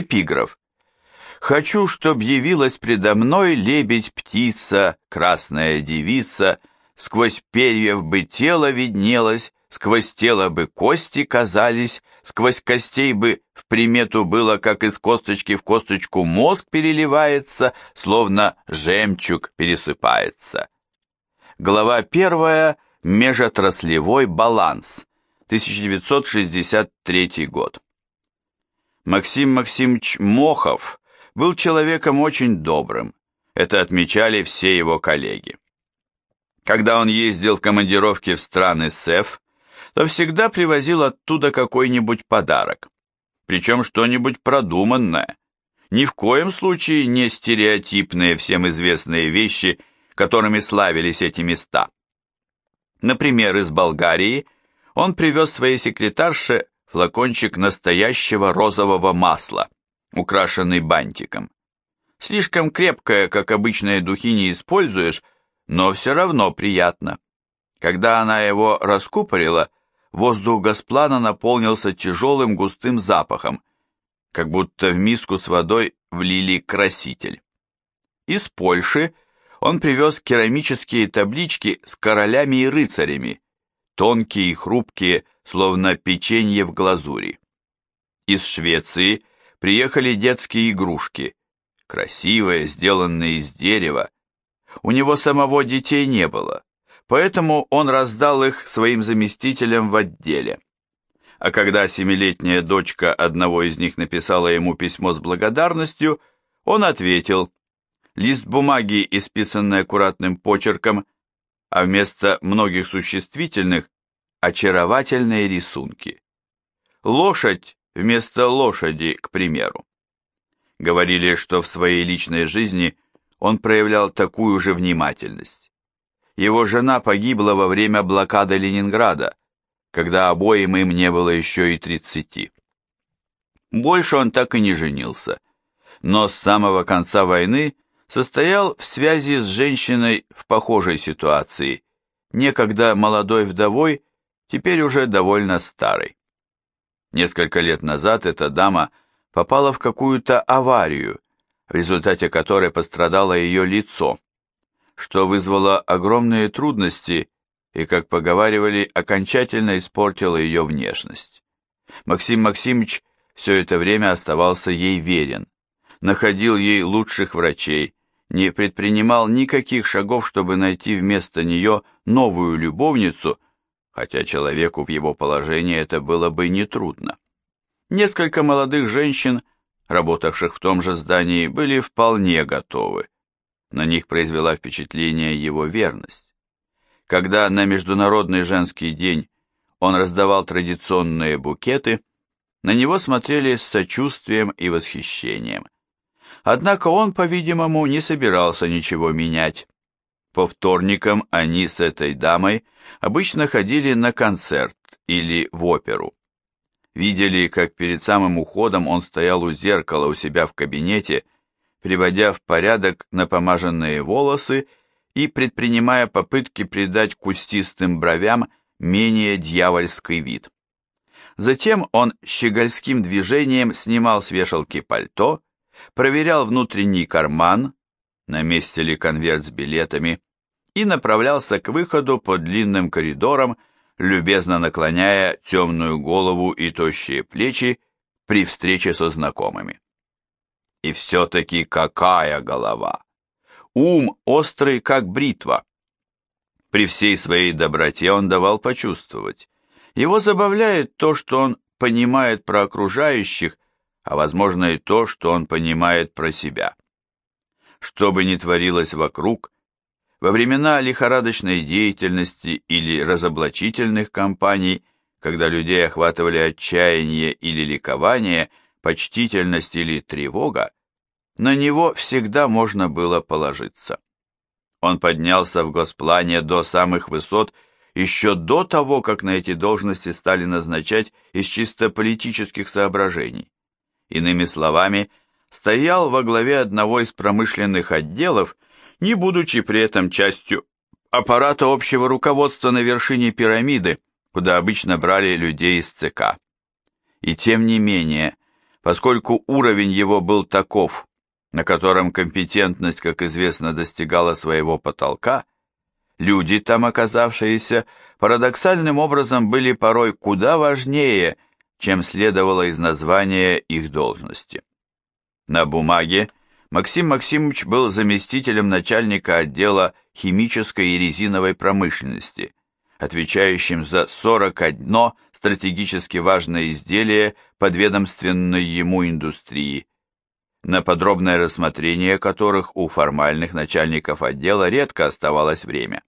Эпиграф. «Хочу, чтоб явилась предо мной лебедь-птица, красная девица, сквозь перьев бы тело виднелось, сквозь тело бы кости казались, сквозь костей бы в примету было, как из косточки в косточку мозг переливается, словно жемчуг пересыпается». Глава первая «Межотраслевой баланс», 1963 год. Максим Максимович Мохов был человеком очень добрым. Это отмечали все его коллеги. Когда он ездил в командировки в страны СЭФ, то всегда привозил оттуда какой-нибудь подарок. Причем что-нибудь продуманное. Ни в коем случае не стереотипные всем известные вещи, которыми славились эти места. Например, из Болгарии он привез своей секретарше флакончик настоящего розового масла, украшенный бантиком. Слишком крепкое, как обычные духи, не используешь, но все равно приятно. Когда она его раскупорила, воздух Госплана наполнился тяжелым густым запахом, как будто в миску с водой влили краситель. Из Польши он привез керамические таблички с королями и рыцарями, тонкие и хрупкие, словно печенье в глазури. Из Швеции приехали детские игрушки, красивые, сделанные из дерева. У него самого детей не было, поэтому он раздал их своим заместителям в отделе. А когда семилетняя дочка одного из них написала ему письмо с благодарностью, он ответил, лист бумаги, исписанный аккуратным почерком, а вместо многих существительных очаровательные рисунки. Лошадь вместо лошади, к примеру. Говорили, что в своей личной жизни он проявлял такую же внимательность. Его жена погибла во время блокады Ленинграда, когда обоим им не было еще и тридцати. Больше он так и не женился, но с самого конца войны состоял в связи с женщиной в похожей ситуации, некогда молодой вдовой теперь уже довольно старой. Несколько лет назад эта дама попала в какую-то аварию, в результате которой пострадало ее лицо, что вызвало огромные трудности и, как поговаривали, окончательно испортило ее внешность. Максим Максимович все это время оставался ей верен, находил ей лучших врачей, не предпринимал никаких шагов, чтобы найти вместо нее новую любовницу хотя человеку в его положении это было бы нетрудно. Несколько молодых женщин, работавших в том же здании, были вполне готовы. На них произвела впечатление его верность. Когда на Международный женский день он раздавал традиционные букеты, на него смотрели с сочувствием и восхищением. Однако он, по-видимому, не собирался ничего менять. По вторникам они с этой дамой обычно ходили на концерт или в оперу. Видели, как перед самым уходом он стоял у зеркала у себя в кабинете, приводя в порядок напомаженные волосы и предпринимая попытки придать кустистым бровям менее дьявольский вид. Затем он щегольским движением снимал с вешалки пальто, проверял внутренний карман, на месте ли конверт с билетами, и направлялся к выходу по длинным коридорам, любезно наклоняя темную голову и тощие плечи при встрече со знакомыми. И все-таки какая голова! Ум острый, как бритва. При всей своей доброте он давал почувствовать. Его забавляет то, что он понимает про окружающих, а возможно и то, что он понимает про себя. Что бы ни творилось вокруг, во времена лихорадочной деятельности или разоблачительных кампаний, когда людей охватывали отчаяние или ликование, почтительность или тревога, на него всегда можно было положиться. Он поднялся в госплане до самых высот еще до того, как на эти должности стали назначать из чисто политических соображений. Иными словами, стоял во главе одного из промышленных отделов не будучи при этом частью аппарата общего руководства на вершине пирамиды, куда обычно брали людей из ЦК. И тем не менее, Поскольку уровень его был таков, на котором компетентность, как известно, достигала своего потолка, люди, там оказавшиеся, парадоксальным образом были порой куда важнее, чем следовало из названия их должности. На бумаге Максим Максимович был заместителем начальника отдела химической и резиновой промышленности, отвечающим за 41 стратегически важное изделие подведомственной ему индустрии, на подробное рассмотрение которых у формальных начальников отдела редко оставалось время.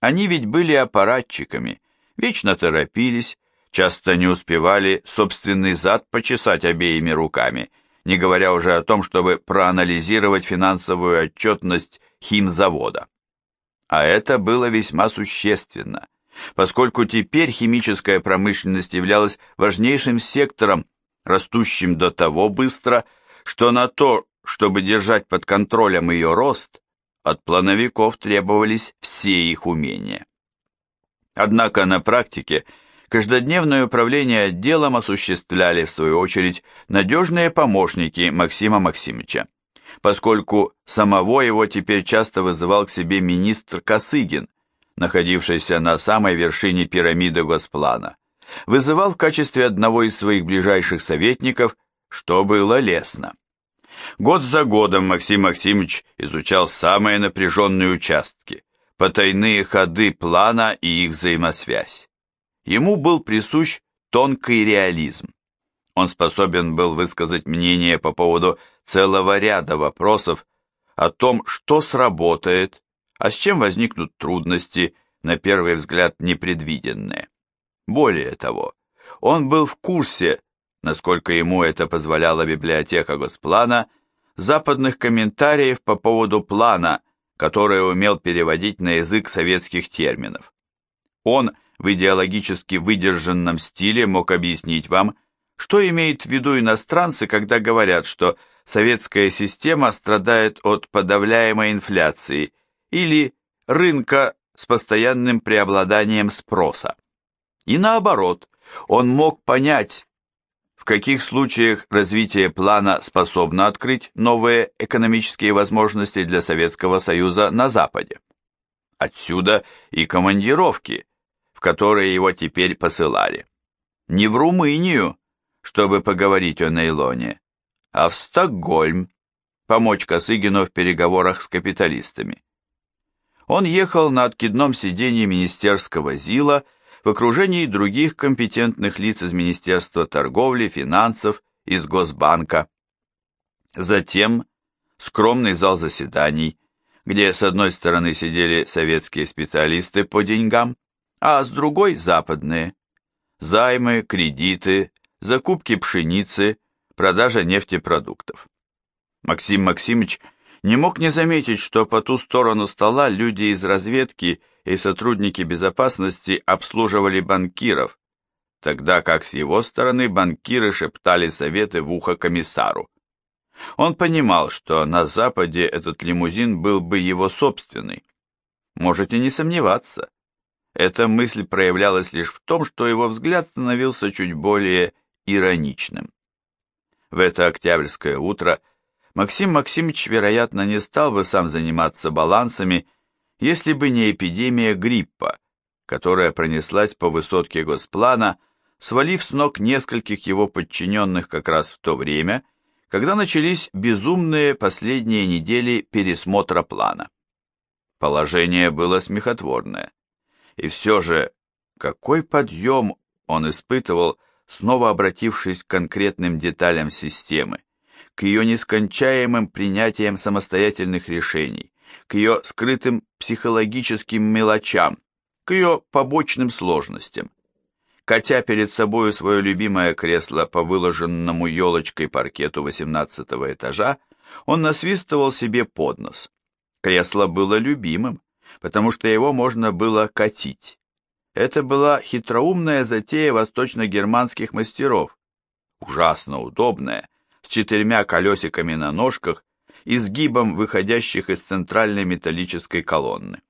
Они ведь были аппаратчиками, вечно торопились, часто не успевали собственный зад почесать обеими руками, не говоря уже о том, чтобы проанализировать финансовую отчетность химзавода. А это было весьма существенно – поскольку теперь химическая промышленность являлась важнейшим сектором, растущим до того быстро, что на то, чтобы держать под контролем ее рост, от плановиков требовались все их умения. Однако на практике каждодневное управление отделом осуществляли, в свою очередь, надежные помощники Максима Максимовича, поскольку самого его теперь часто вызывал к себе министр Косыгин, находившийся на самой вершине пирамиды Госплана, вызывал в качестве одного из своих ближайших советников, что было лестно. Год за годом Максим Максимович изучал самые напряженные участки, потайные ходы плана и их взаимосвязь. Ему был присущ тонкий реализм. Он способен был высказать мнение по поводу целого ряда вопросов о том, что сработает, а с чем возникнут трудности, на первый взгляд непредвиденные. Более того, он был в курсе, насколько ему это позволяла библиотека Госплана, западных комментариев по поводу плана, которые умел переводить на язык советских терминов. Он в идеологически выдержанном стиле мог объяснить вам, что имеют в виду иностранцы, когда говорят, что советская система страдает от подавляемой инфляции или рынка с постоянным преобладанием спроса. И наоборот, он мог понять, в каких случаях развитие плана способно открыть новые экономические возможности для Советского Союза на Западе. Отсюда и командировки, в которые его теперь посылали. Не в Румынию, чтобы поговорить о нейлоне, а в Стокгольм, помочь Косыгину в переговорах с капиталистами. Он ехал на откидном сиденье министерского ЗИЛа в окружении других компетентных лиц из Министерства торговли, финансов, из Госбанка. Затем скромный зал заседаний, где с одной стороны сидели советские специалисты по деньгам, а с другой – западные. Займы, кредиты, закупки пшеницы, продажа нефтепродуктов. Максим Максимович – не мог не заметить, что по ту сторону стола люди из разведки и сотрудники безопасности обслуживали банкиров, тогда как с его стороны банкиры шептали советы в ухо комиссару. Он понимал, что на Западе этот лимузин был бы его собственный. Можете не сомневаться. Эта мысль проявлялась лишь в том, что его взгляд становился чуть более ироничным. В это октябрьское утро – Максим Максимович, вероятно, не стал бы сам заниматься балансами, если бы не эпидемия гриппа, которая пронеслась по высотке Госплана, свалив с ног нескольких его подчиненных как раз в то время, когда начались безумные последние недели пересмотра плана. Положение было смехотворное. И все же, какой подъем он испытывал, снова обратившись к конкретным деталям системы, к ее нескончаемым принятиям самостоятельных решений, к ее скрытым психологическим мелочам, к ее побочным сложностям. Катя перед собою свое любимое кресло по выложенному елочкой паркету восемнадцатого этажа, он насвистывал себе под нос. Кресло было любимым, потому что его можно было катить. Это была хитроумная затея восточно-германских мастеров, ужасно удобная, с четырьмя колесиками на ножках и сгибом выходящих из центральной металлической колонны.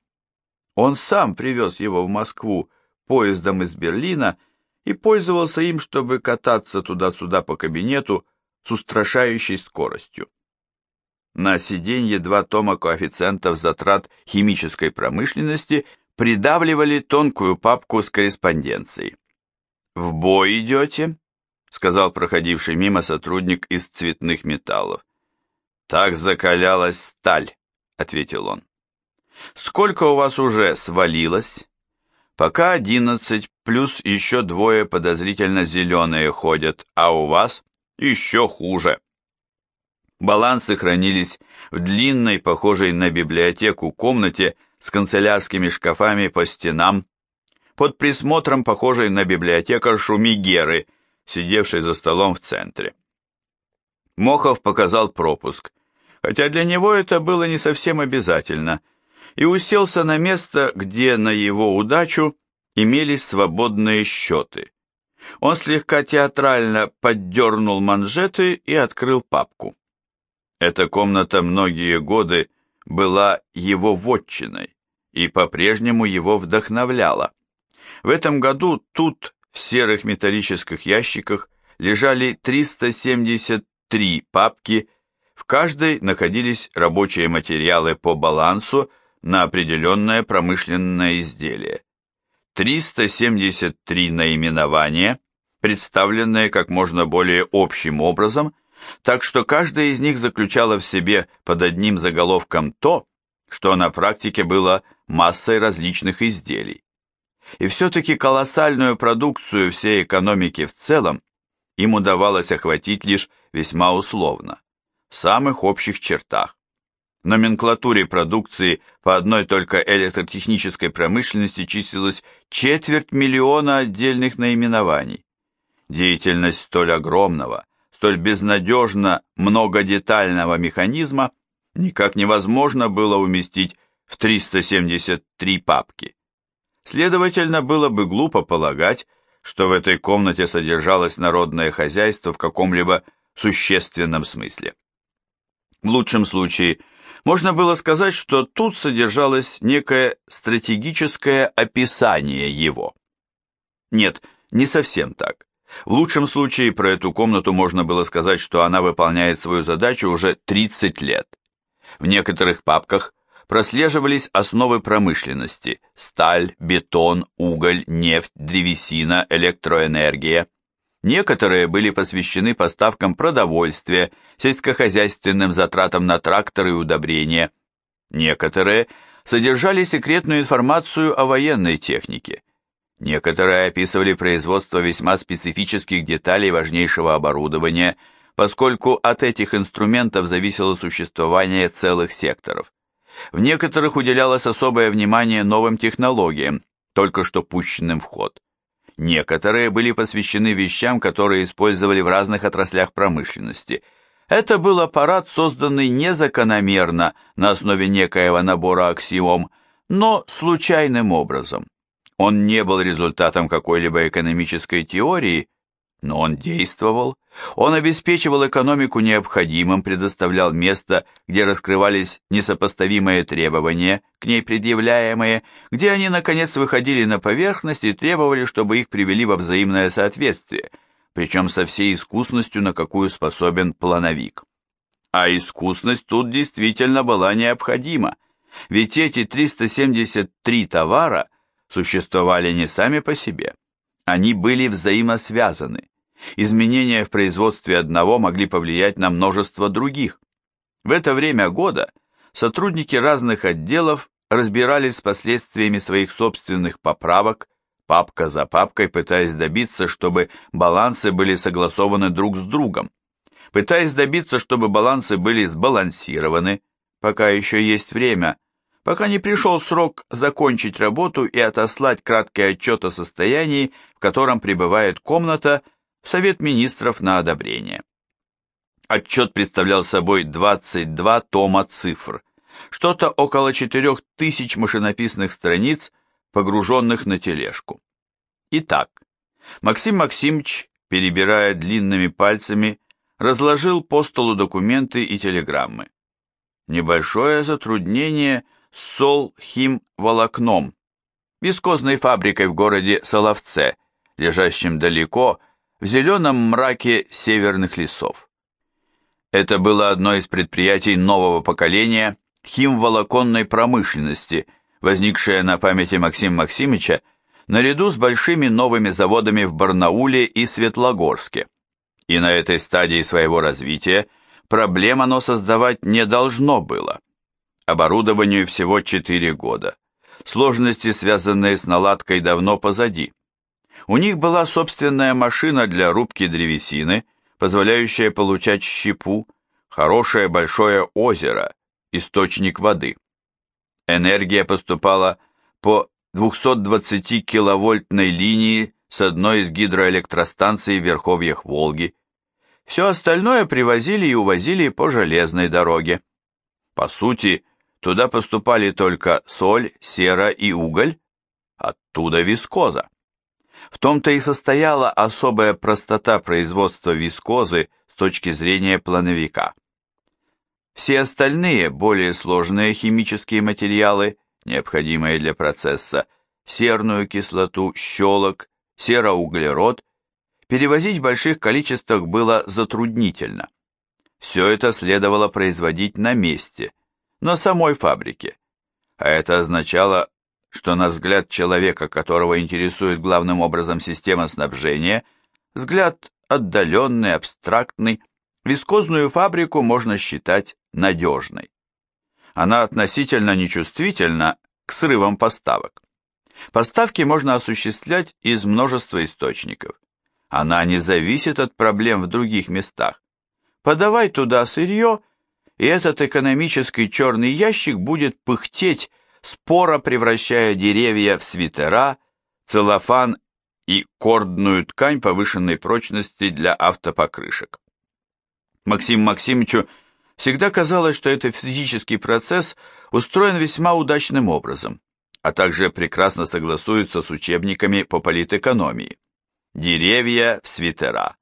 Он сам привез его в Москву поездом из Берлина и пользовался им, чтобы кататься туда-сюда по кабинету, с устрашающей скоростью. На сиденье два тома коэффициентов затрат химической промышленности придавливали тонкую папку с корреспонденцией. «В бой идете?» — сказал проходивший мимо сотрудник из цветных металлов. «Так закалялась сталь», — ответил он. «Сколько у вас уже свалилось?» «Пока одиннадцать, плюс еще двое подозрительно зеленые ходят, а у вас еще хуже». Балансы хранились в длинной, похожей на библиотеку комнате с канцелярскими шкафами по стенам, под присмотром похожей на библиотекаршу Мигеры, сидевшей за столом в центре. Мохов показал пропуск, хотя для него это было не совсем обязательно, и уселся на место, где на его удачу имелись свободные счеты. Он слегка театрально поддернул манжеты и открыл папку. Эта комната многие годы была его вотчиной и по-прежнему его вдохновляла. В этом году тут, в серых металлических ящиках, лежали 373 папки, в каждой находились рабочие материалы по балансу на определенное промышленное изделие. 373 наименования, представленные как можно более общим образом – так что каждая из них заключала в себе под одним заголовком то, что на практике было массой различных изделий. И все-таки колоссальную продукцию всей экономики в целом им удавалось охватить лишь весьма условно, в самых общих чертах. В номенклатуре продукции по одной только электротехнической промышленности числилось четверть миллиона отдельных наименований. Деятельность столь огромного, столь безнадежно многодетального механизма никак невозможно было уместить в 373 папки. Следовательно, было бы глупо полагать, что в этой комнате содержалось народное хозяйство в каком-либо существенном смысле. В лучшем случае, можно было сказать, что тут содержалось некое стратегическое описание его. Нет, не совсем так. В лучшем случае про эту комнату можно было сказать, что она выполняет свою задачу уже 30 лет. В некоторых папках прослеживались основы промышленности – сталь, бетон, уголь, нефть, древесина, электроэнергия. Некоторые были посвящены поставкам продовольствия, сельскохозяйственным затратам на тракторы и удобрения. Некоторые содержали секретную информацию о военной технике. Некоторые описывали производство весьма специфических деталей важнейшего оборудования, поскольку от этих инструментов зависело существование целых секторов. В некоторых уделялось особое внимание новым технологиям, только что пущенным в ход. Некоторые были посвящены вещам, которые использовали в разных отраслях промышленности. Это был аппарат, созданный незакономерно на основе некоего набора аксиом, но случайным образом. Он не был результатом какой-либо экономической теории, но он действовал. Он обеспечивал экономику необходимым, предоставлял место, где раскрывались несопоставимые требования, к ней предъявляемые, где они, наконец, выходили на поверхность и требовали, чтобы их привели во взаимное соответствие, причем со всей искусностью, на какую способен плановик. А искусность тут действительно была необходима, ведь эти 373 товара – существовали не сами по себе. Они были взаимосвязаны. Изменения в производстве одного могли повлиять на множество других. В это время года сотрудники разных отделов разбирались с последствиями своих собственных поправок, папка за папкой, пытаясь добиться, чтобы балансы были согласованы друг с другом, пытаясь добиться, чтобы балансы были сбалансированы, пока еще есть время – пока не пришел срок закончить работу и отослать краткий отчет о состоянии, в котором пребывает комната, в Совет Министров на одобрение. Отчет представлял собой 22 тома цифр, что-то около 4000 машинописных страниц, погруженных на тележку. Итак, Максим Максимович, перебирая длинными пальцами, разложил по столу документы и телеграммы. Небольшое затруднение – Сол-Хим-Волокном, вискозной фабрикой в городе Соловце, лежащем далеко, в зеленом мраке северных лесов. Это было одно из предприятий нового поколения химволоконной промышленности, возникшее на памяти Максима Максимовича наряду с большими новыми заводами в Барнауле и Светлогорске. И на этой стадии своего развития проблем оно создавать не должно было. Оборудованию всего 4 года. Сложности, связанные с наладкой, давно позади. У них была собственная машина для рубки древесины, позволяющая получать щепу, хорошее большое озеро, источник воды. Энергия поступала по 220 киловольтной линии с одной из гидроэлектростанций в верховьях Волги. Все остальное привозили и увозили по железной дороге. По сути, туда поступали только соль, сера и уголь, оттуда вискоза. В том-то и состояла особая простота производства вискозы с точки зрения плановика. Все остальные, более сложные химические материалы, необходимые для процесса, серную кислоту, щелок, сероуглерод, перевозить в больших количествах было затруднительно. Все это следовало производить на месте, на самой фабрике. А это означало, что на взгляд человека, которого интересует главным образом система снабжения, взгляд отдаленный, абстрактный, вискозную фабрику можно считать надежной. Она относительно нечувствительна к срывам поставок. Поставки можно осуществлять из множества источников. Она не зависит от проблем в других местах. Подавай туда сырье, и этот экономический черный ящик будет пыхтеть, споро превращая деревья в свитера, целлофан и кордную ткань повышенной прочности для автопокрышек. Максиму Максимовичу всегда казалось, что этот физический процесс устроен весьма удачным образом, а также прекрасно согласуется с учебниками по политэкономии. Деревья в свитера.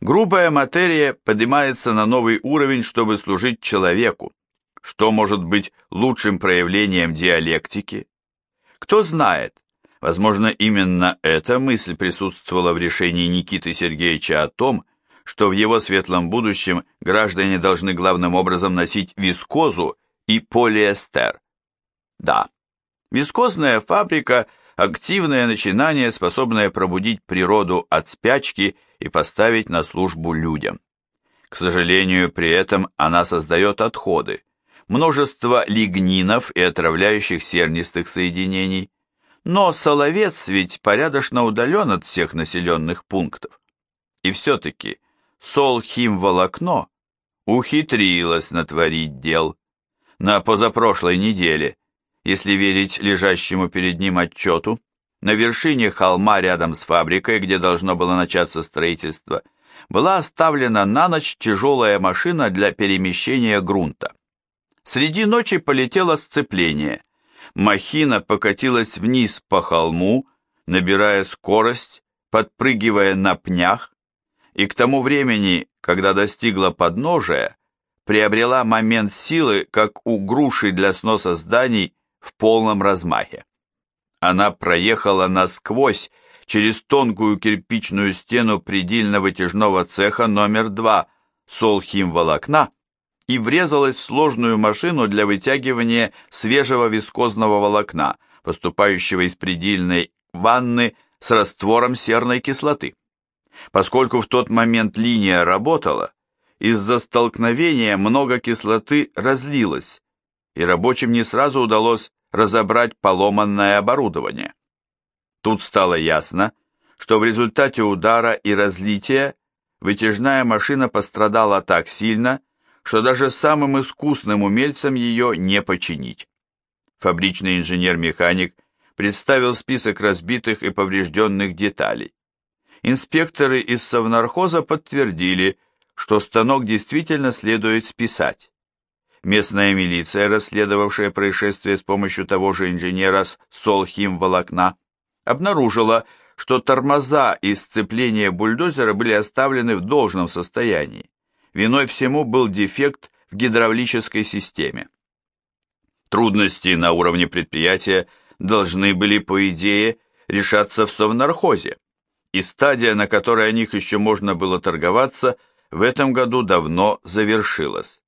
Грубая материя поднимается на новый уровень, чтобы служить человеку. Что может быть лучшим проявлением диалектики? Кто знает, возможно, именно эта мысль присутствовала в решении Никиты Сергеевича о том, что в его светлом будущем граждане должны главным образом носить вискозу и полиэстер. Да, вискозная фабрика – активное начинание, способное пробудить природу от спячки и поставить на службу людям. К сожалению, при этом она создает отходы, множество лигнинов и отравляющих сернистых соединений, но Соловец ведь порядочно удален от всех населенных пунктов. И все-таки Солхимволокно ухитрилось натворить дел. На позапрошлой неделе, если верить лежащему перед ним отчету, на вершине холма рядом с фабрикой, где должно было начаться строительство, была оставлена на ночь тяжелая машина для перемещения грунта. Среди ночи полетело сцепление. Махина покатилась вниз по холму, набирая скорость, подпрыгивая на пнях, и к тому времени, когда достигла подножия, приобрела момент силы, как у груши для сноса зданий в полном размахе. Она проехала насквозь через тонкую кирпичную стену предельно-вытяжного цеха номер 2 Солхимволокна и врезалась в сложную машину для вытягивания свежего вискозного волокна, поступающего из предельной ванны с раствором серной кислоты. Поскольку в тот момент линия работала, из-за столкновения много кислоты разлилось, и рабочим не сразу удалось разобрать поломанное оборудование. Тут стало ясно, что в результате удара и разлития вытяжная машина пострадала так сильно, что даже самым искусным умельцам ее не починить. Фабричный инженер-механик представил список разбитых и поврежденных деталей. Инспекторы из Совнархоза подтвердили, что станок действительно следует списать. Местная милиция, расследовавшая происшествие с помощью того же инженера с Солхим-волокна, обнаружила, что тормоза и сцепления бульдозера были оставлены в должном состоянии. Виной всему был дефект в гидравлической системе. Трудности на уровне предприятия должны были, по идее, решаться в Совнархозе и стадия, на которой о них еще можно было торговаться, в этом году давно завершилась.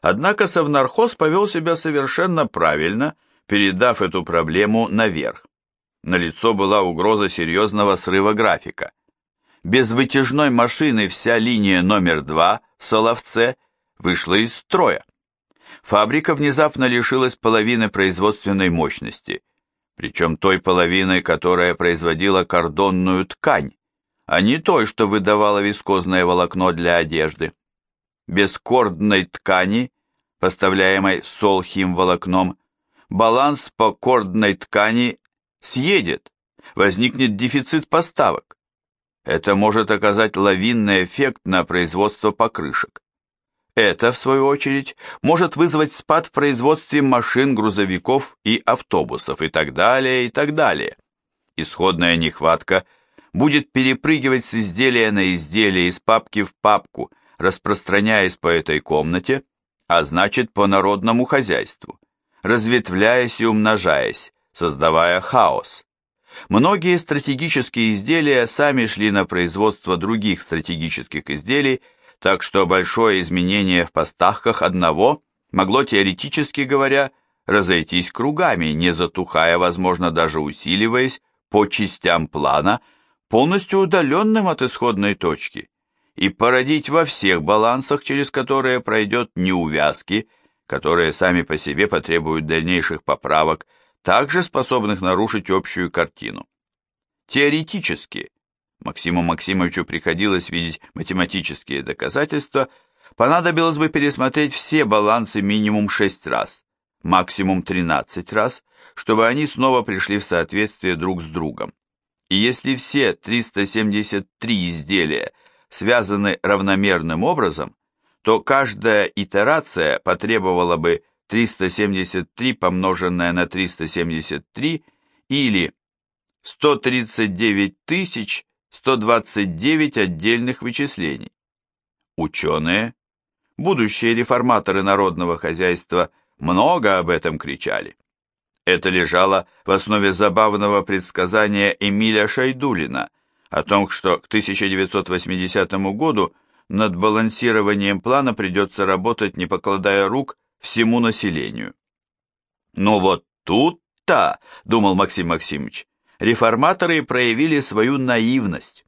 Однако Совнархоз повел себя совершенно правильно, передав эту проблему наверх. Налицо была угроза серьезного срыва графика. Без вытяжной машины вся линия номер два в Соловце вышла из строя. Фабрика внезапно лишилась половины производственной мощности, причем той половины, которая производила кордонную ткань, а не той, что выдавала вискозное волокно для одежды. Без кордной ткани, поставляемой солхим волокном, баланс по кордной ткани съедет, возникнет дефицит поставок. Это может оказать лавинный эффект на производство покрышек. Это, в свою очередь, может вызвать спад в производстве машин, грузовиков и автобусов и так далее, и так далее. Исходная нехватка будет перепрыгивать с изделия на изделие, из папки в папку, распространяясь по этой комнате, а значит по народному хозяйству, разветвляясь и умножаясь, создавая хаос. Многие стратегические изделия сами шли на производство других стратегических изделий, так что большое изменение в поставках одного могло теоретически говоря разойтись кругами, не затухая, возможно, даже усиливаясь по частям плана, полностью удаленным от исходной точки, и породить во всех балансах, через которые пройдет неувязки, которые сами по себе потребуют дальнейших поправок, также способных нарушить общую картину. Теоретически, Максиму Максимовичу приходилось видеть математические доказательства, понадобилось бы пересмотреть все балансы минимум 6 раз, максимум 13 раз, чтобы они снова пришли в соответствие друг с другом. И если все 373 изделия связаны равномерным образом, то каждая итерация потребовала бы 373 помноженное на 373 или 139 129 отдельных вычислений. Ученые, будущие реформаторы народного хозяйства, много об этом кричали. Это лежало в основе забавного предсказания Эмиля Шайдулина о том, что к 1980 году над балансированием плана придется работать, не покладая рук, всему населению. Но вот тут-то, думал Максим Максимович, реформаторы проявили свою наивность.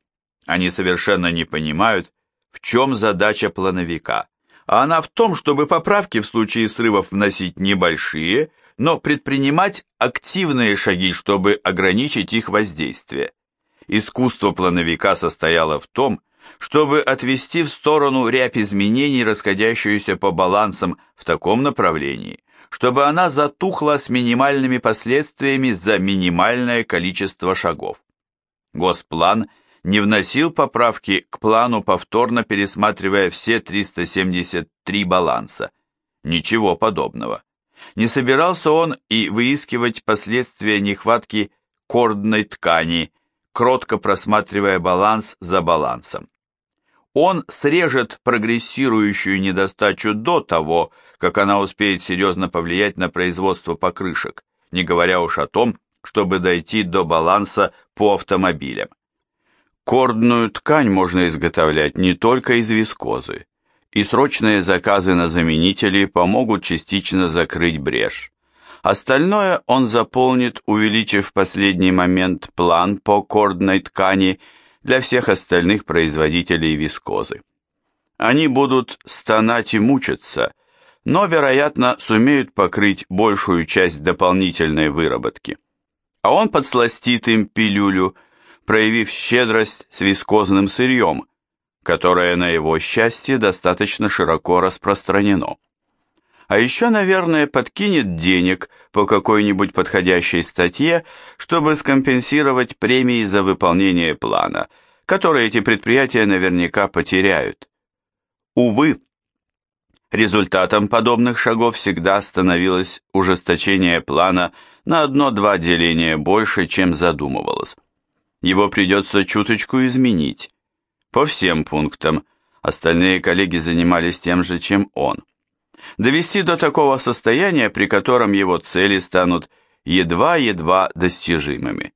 Они совершенно не понимают, в чем задача плановика, а она в том, чтобы поправки в случае срывов вносить небольшие, но предпринимать активные шаги, чтобы ограничить их воздействие. Искусство плановика состояло в том, чтобы отвести в сторону рябь изменений, расходящуюся по балансам в таком направлении, чтобы она затухла с минимальными последствиями за минимальное количество шагов. Госплан не вносил поправки к плану, повторно пересматривая все 373 баланса. Ничего подобного. Не собирался он и выискивать последствия нехватки кордной ткани, кротко просматривая баланс за балансом. Он срежет прогрессирующую недостачу до того, как она успеет серьезно повлиять на производство покрышек, не говоря уж о том, чтобы дойти до баланса по автомобилям. Кордную ткань можно изготовлять не только из вискозы, и срочные заказы на заменители помогут частично закрыть брешь. Остальное он заполнит, увеличив в последний момент план по кордной ткани для всех остальных производителей вискозы. Они будут стонать и мучиться, но, вероятно, сумеют покрыть большую часть дополнительной выработки. А он подсластит им пилюлю, проявив щедрость с вискозным сырьем, которое, на его счастье, достаточно широко распространено. А еще, наверное, подкинет денег по какой-нибудь подходящей статье, чтобы скомпенсировать премии за выполнение плана, которые эти предприятия наверняка потеряют. Увы, результатом подобных шагов всегда становилось ужесточение плана на одно-два деления больше, чем задумывалось. Его придется чуточку изменить, по всем пунктам. Остальные коллеги занимались тем же, чем он. Довести до такого состояния, при котором его цели станут едва-едва достижимыми.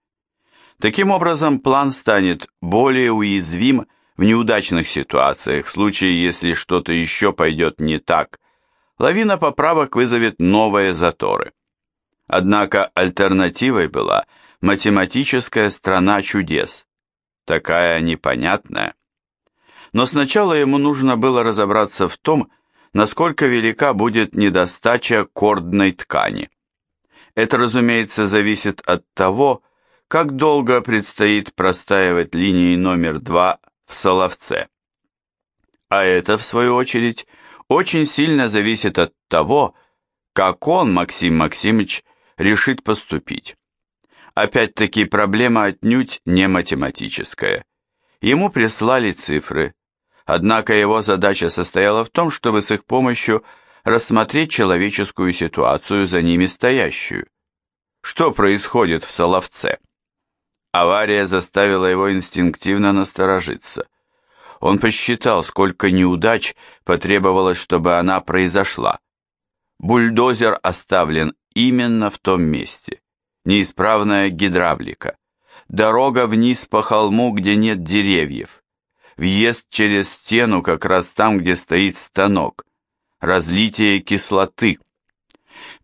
Таким образом, план станет более уязвим В неудачных ситуациях, в случае, если что-то еще пойдет не так, лавина поправок вызовет новые заторы. Однако альтернативой была математическая страна чудес, такая непонятная. Но сначала ему нужно было разобраться в том, насколько велика будет недостача кордной ткани. Это, разумеется, зависит от того, как долго предстоит простаивать линии номер 2 в Соловце. А это, в свою очередь, очень сильно зависит от того, как он, Максим Максимович, решит поступить. Опять-таки проблема отнюдь не математическая. Ему прислали цифры, однако его задача состояла в том, чтобы с их помощью рассмотреть человеческую ситуацию за ними стоящую. Что происходит в Соловце? Авария заставила его инстинктивно насторожиться. Он посчитал, сколько неудач потребовалось, чтобы она произошла. Бульдозер оставлен именно в том месте. Неисправная гидравлика. Дорога вниз по холму, где нет деревьев. Въезд через стену как раз там, где стоит станок. Разлитие кислоты.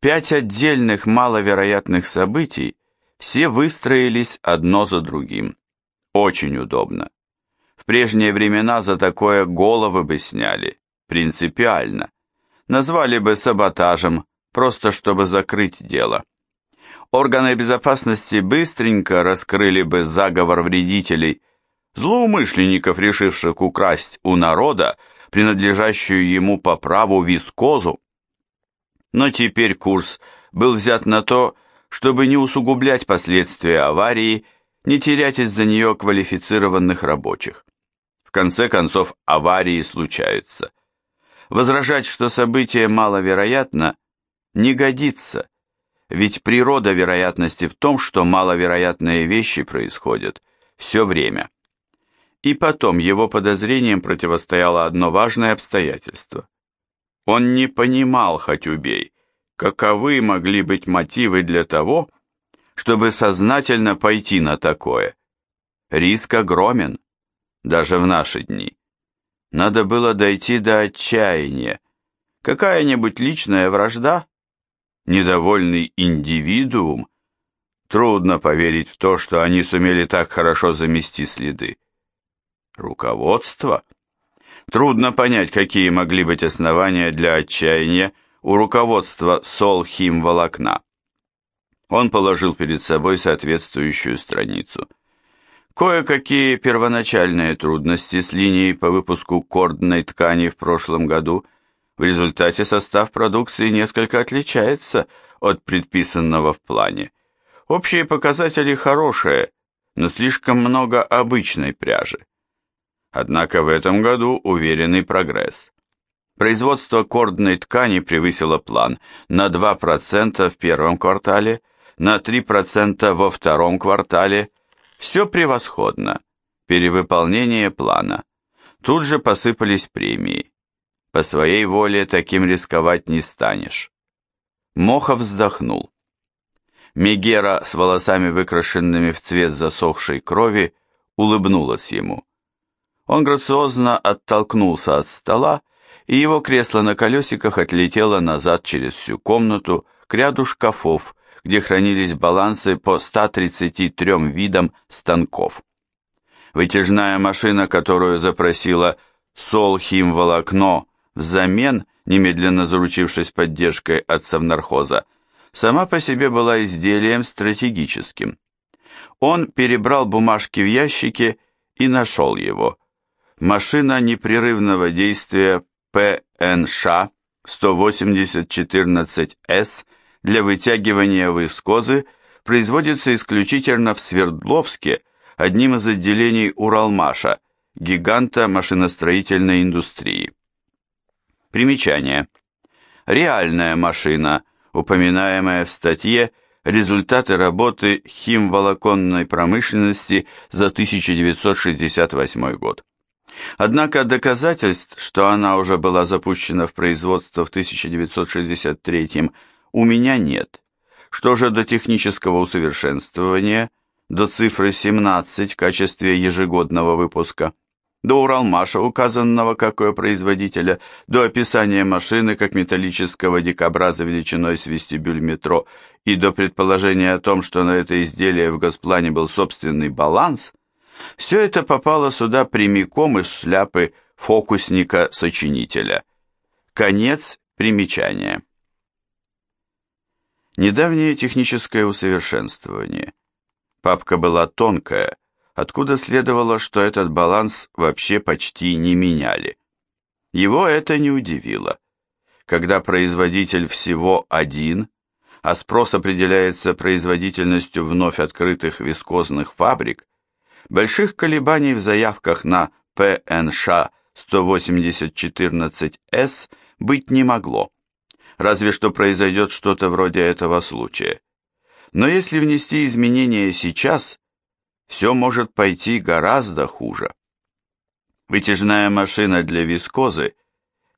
Пять отдельных маловероятных событий все выстроились одно за другим. Очень удобно. В прежние времена за такое головы бы сняли. Принципиально. Назвали бы саботажем, просто чтобы закрыть дело. Органы безопасности быстренько раскрыли бы заговор вредителей, злоумышленников, решивших украсть у народа принадлежащую ему по праву вискозу. Но теперь курс был взят на то, чтобы не усугублять последствия аварии, не терять из-за нее квалифицированных рабочих. В конце концов, аварии случаются. Возражать, что событие маловероятно, не годится, ведь природа вероятности в том, что маловероятные вещи происходят все время. И потом его подозрениям противостояло одно важное обстоятельство. Он не понимал, хоть убей, каковы могли быть мотивы для того, чтобы сознательно пойти на такое. Риск огромен, даже в наши дни. Надо было дойти до отчаяния. Какая-нибудь личная вражда? Недовольный индивидуум? Трудно поверить в то, что они сумели так хорошо замести следы. Руководство? Трудно понять, какие могли быть основания для отчаяния у руководства Солхимволокна. Он положил перед собой соответствующую страницу. Кое-какие первоначальные трудности с линией по выпуску кордной ткани в прошлом году, в результате состав продукции несколько отличается от предписанного в плане. Общие показатели хорошие, но слишком много обычной пряжи. Однако в этом году уверенный прогресс. Производство кордной ткани превысило план на 2% в первом квартале, на 3% во втором квартале. Все превосходно. Перевыполнение плана. Тут же посыпались премии. По своей воле таким рисковать не станешь. Мохов вздохнул. Мегера с волосами, выкрашенными в цвет засохшей крови, улыбнулась ему. Он грациозно оттолкнулся от стола и его кресло на колесиках отлетело назад через всю комнату к ряду шкафов, где хранились балансы по 133 видам станков. Вытяжная машина, которую запросила Солхимволокно взамен, немедленно заручившись поддержкой от совнархоза, сама по себе была изделием стратегическим. Он перебрал бумажки в ящике и нашел его. Машина непрерывного действия ПНШ 18014С для вытягивания вискозы производится исключительно в Свердловске одним из отделений Уралмаша, гиганта машиностроительной индустрии. Примечание. Реальная машина, упоминаемая в статье «Результаты работы химволоконной промышленности за 1968 год». Однако доказательств, что она уже была запущена в производство в 1963 у меня нет. Что же до технического усовершенствования, до цифры 17 в качестве ежегодного выпуска? до Уралмаша, указанного как ее производителя, до описания машины как металлического дикобраза величиной с вестибюль метро и до предположения о том, что на это изделие в Госплане был собственный баланс, все это попало сюда прямиком из шляпы фокусника-сочинителя. Конец примечания. Недавнее техническое усовершенствование. Папка была тонкая, откуда следовало, что этот баланс вообще почти не меняли. Его это не удивило. Когда производитель всего один, а спрос определяется производительностью вновь открытых вискозных фабрик, больших колебаний в заявках на ПНШ 18014С быть не могло, разве что произойдет что-то вроде этого случая. Но если внести изменения сейчас, все может пойти гораздо хуже. Вытяжная машина для вискозы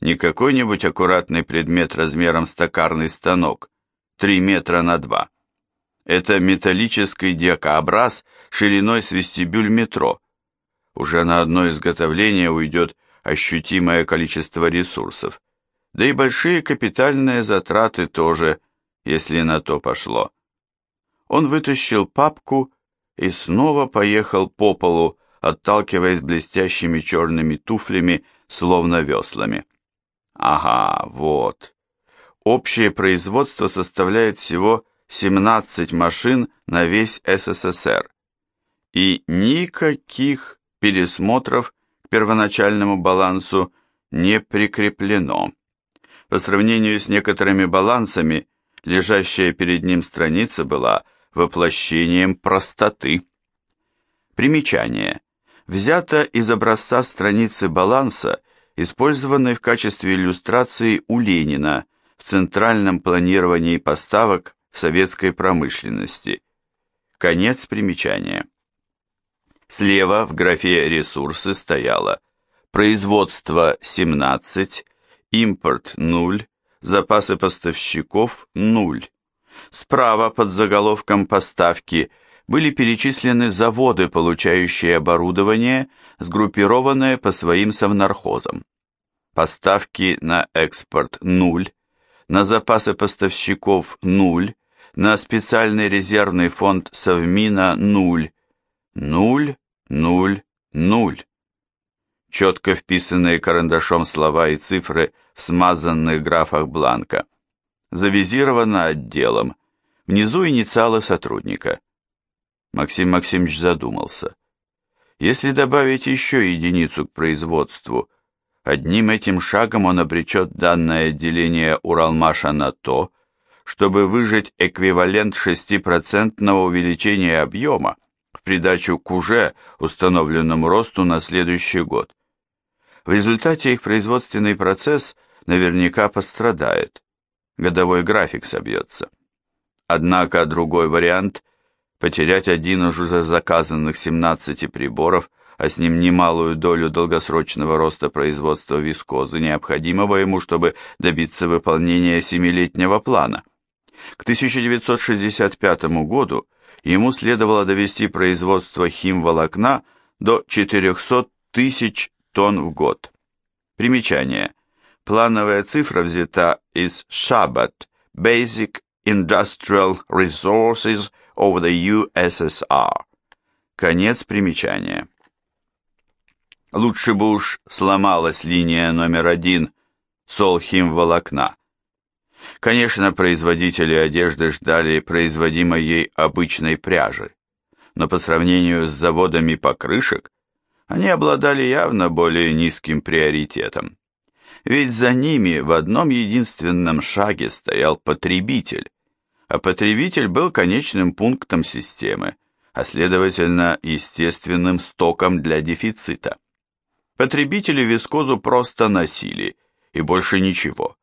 не какой-нибудь аккуратный предмет размером с токарный станок, 3 метра на 2. Это металлический дикообраз шириной с вестибюль метро. Уже на одно изготовление уйдет ощутимое количество ресурсов, да и большие капитальные затраты тоже, если на то пошло. Он вытащил папку и снова поехал по полу, отталкиваясь блестящими черными туфлями, словно веслами. Ага, вот. Общее производство составляет всего 17 машин на весь СССР. И никаких пересмотров к первоначальному балансу не прикреплено. По сравнению с некоторыми балансами, лежащая перед ним страница была воплощением простоты. Примечание. Взято из образца страницы баланса, использованной в качестве иллюстрации у Ленина в Центральном планировании поставок в советской промышленности. Конец примечания. Слева в графе «Ресурсы» стояло «Производство 17», «Импорт 0», «Запасы поставщиков 0». Справа под заголовком «Поставки» были перечислены заводы, получающие оборудование, сгруппированное по своим совнархозам. Поставки на экспорт – нуль, на запасы поставщиков – нуль, на специальный резервный фонд Совмина – нуль, нуль, нуль, нуль. Четко вписанные карандашом слова и цифры в смазанных графах бланка завизировано отделом. Внизу инициалы сотрудника. Максим Максимович задумался. Если добавить еще единицу к производству, одним этим шагом он обречет данное отделение Уралмаша на то, чтобы выжать эквивалент 6% увеличения объема в придачу к уже установленному росту на следующий год. В результате их производственный процесс наверняка пострадает годовой график собьется. Однако другой вариант – потерять один из уже заказанных 17 приборов, а с ним немалую долю долгосрочного роста производства вискозы, необходимого ему, чтобы добиться выполнения семилетнего плана. К 1965 году ему следовало довести производство химволокна до 400 тысяч тонн в год. Примечание – Плановая цифра взята из Shabbat Basic Industrial Resources of the USSR. Конец примечания. Лучше бы уж сломалась линия номер один Солхим-волокна. Конечно, производители одежды ждали производимой ей обычной пряжи, но по сравнению с заводами покрышек, они обладали явно более низким приоритетом ведь за ними в одном единственном шаге стоял потребитель, а потребитель был конечным пунктом системы, а следовательно естественным стоком для дефицита. Потребители вискозу просто носили, и больше ничего.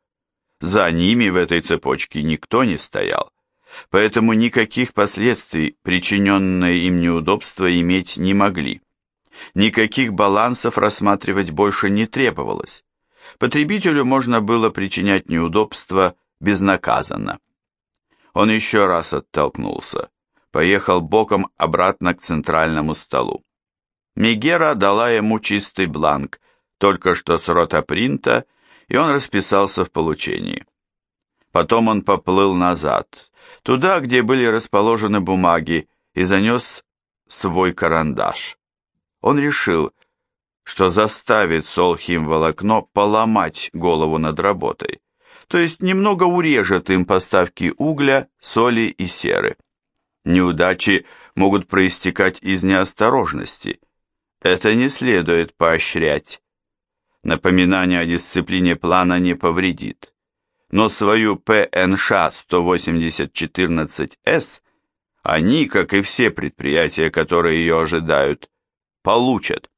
За ними в этой цепочке никто не стоял, поэтому никаких последствий, причиненные им неудобства, иметь не могли. Никаких балансов рассматривать больше не требовалось потребителю можно было причинять неудобства безнаказанно. Он еще раз оттолкнулся, поехал боком обратно к центральному столу. Мегера дала ему чистый бланк, только что с рота принта, и он расписался в получении. Потом он поплыл назад, туда, где были расположены бумаги, и занес свой карандаш. Он решил, что заставит Солхим волокно поломать голову над работой, то есть немного урежет им поставки угля, соли и серы. Неудачи могут проистекать из неосторожности. Это не следует поощрять. Напоминание о дисциплине плана не повредит. Но свою ПНШ 18014С они, как и все предприятия, которые ее ожидают, получат.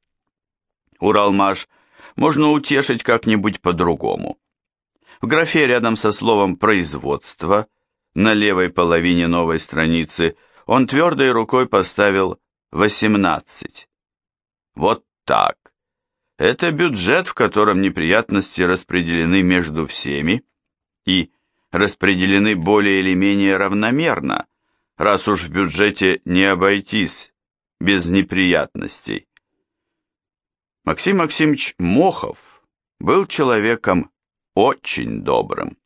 Уралмаш можно утешить как-нибудь по-другому. В графе рядом со словом «производство» на левой половине новой страницы он твердой рукой поставил 18. Вот так. Это бюджет, в котором неприятности распределены между всеми и распределены более или менее равномерно, раз уж в бюджете не обойтись без неприятностей. Максим Максимович Мохов был человеком очень добрым.